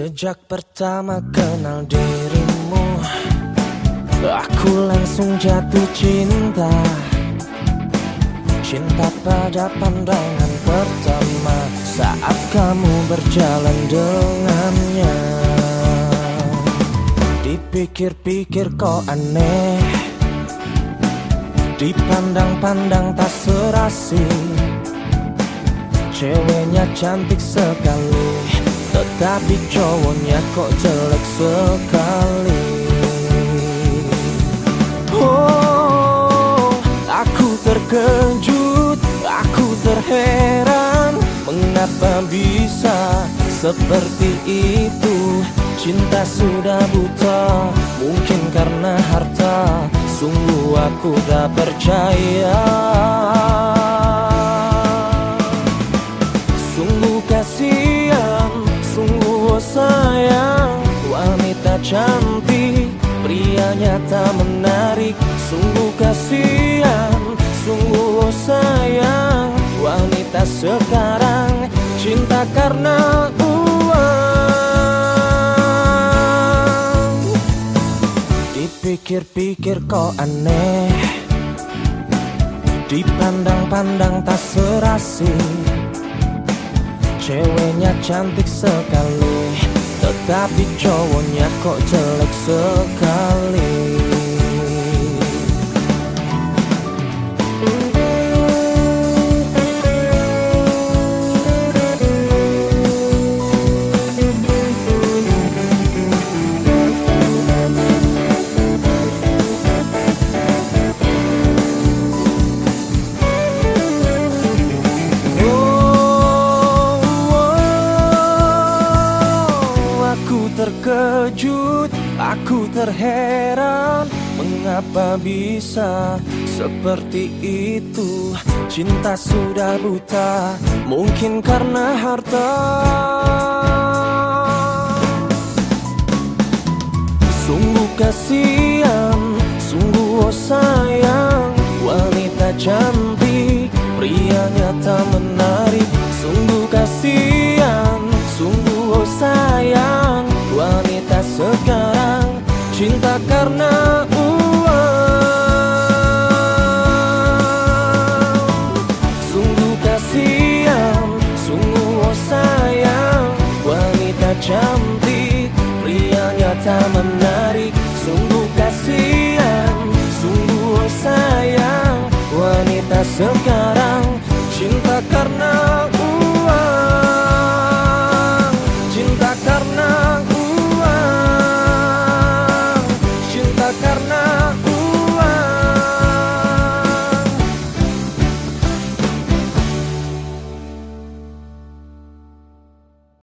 Sejak pertama kenal dirimu Aku langsung jatuh cinta. Cinta pada pandangan pertama Saat kamu berjalan dengannya. Dipikir-pikir kok aneh Dipandang-pandang tak serasi. Ceweknya cantik sekali Tetapi cowoknya kok jelek sekali. Oh, aku terkejut Aku terheran. Mengapa bisa seperti itu? Cinta sudah buta Mungkin karena harta. Sungguh aku tak percaya Tak menarik. Sungguh kasihan Sungguh sayang. Wanita sekarang Cinta karena Dipikir-pikir kok aneh. Dipandang-pandang tak serasi. Ceweknya cantik sekali Tetapi cowoknya kok jelek sekali terheran Mengapa bisa seperti itu? Cinta sudah buta, mungkin karena harta. Sungguh kasihan, sungguh oh sayang Wanita cantik, cinta karena uang. Sungguh kasihan, sungguh oh sayang. Wanita cantik, prianya tak menarik. Sungguh kasihan, sungguh oh sayang. Wanita sekarang